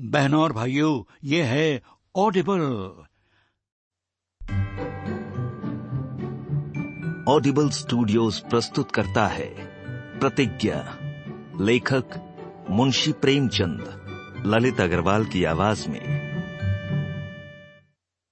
बहनों और भाइयों, ये है ऑडिबल ऑडिबल स्टूडियोज प्रस्तुत करता है प्रतिज्ञा। लेखक मुंशी प्रेमचंद, ललित अग्रवाल की आवाज़ में।